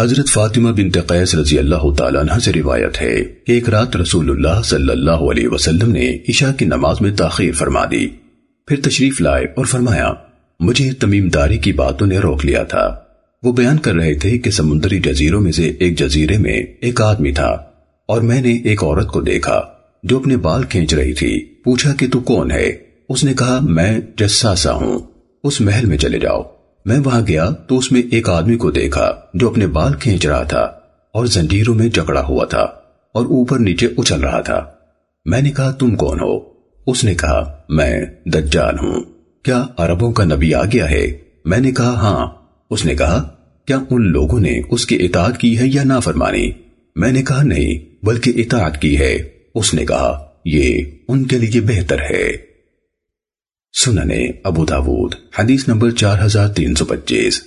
حضرت فاطمہ بنت قیس رضی اللہ تعالیٰ عنہ سے روایت ہے کہ ایک رات رسول اللہ صلی اللہ علیہ وسلم نے عشاء کی نماز میں تاخیر فرما دی۔ پھر تشریف لائے اور فرمایا، مجھے تمیم داری کی باتوں نے روک لیا تھا۔ وہ بیان کر رہے تھے کہ سمندری جزیروں میں سے ایک جزیرے میں ایک آدمی تھا اور میں نے ایک عورت کو دیکھا جو اپنے بال کھینچ رہی تھی۔ پوچھا کہ تو کون ہے؟ اس نے کہا، میں جساسا ہوں۔ اس محل میں چلے جاؤ۔ میں وہاں گیا تو اس میں ایک آدمی کو دیکھا جو اپنے بال کھینچ رہا تھا اور زنجیروں میں جکڑا ہوا تھا اور اوپر نیچے اچھل رہا تھا۔ میں نے کہا، تم کون ہو؟ اس نے کہا، میں دجال ہوں۔ کیا عربوں کا نبی آ گیا ہے؟ میں نے کہا ہاں۔ اس نے کہا، کیا ان لوگوں نے اس کی اطاعت کی ہے یا نافرمانی؟ میں نے کہا، نہیں، بلکہ اطاعت کی ہے۔ اس نے کہا، یہ ان کے لیے بہتر ہے۔ سننے ابو داود حدیث نمبر چار ہزار تین سو پچیس۔